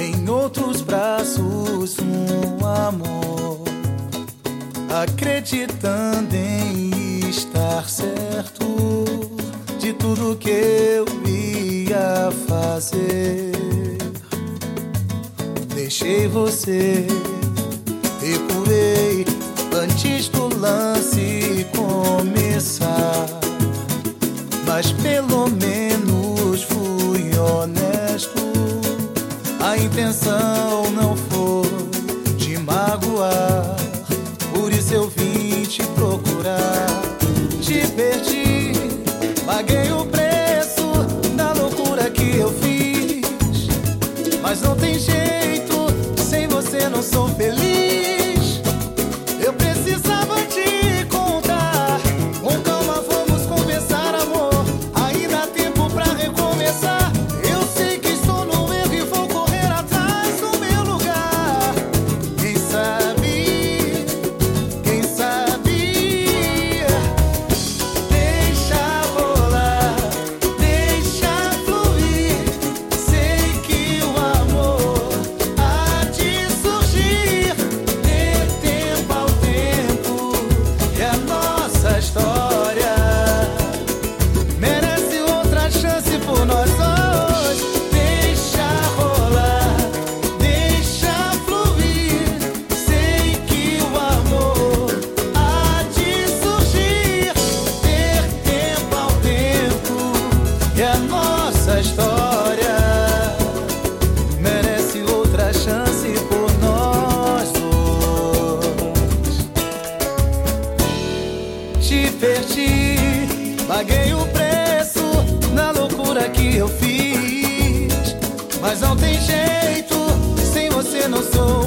em outros braços um amor, acreditando em estar certo de tudo que eu ia fazer. Deixei você, recuei antes do lance começar, mas pelo menos intenção não foi te magoar. te perdi. Paguei o preço na loucura que eu fiz. Mas não tem jeito, sem você não sou.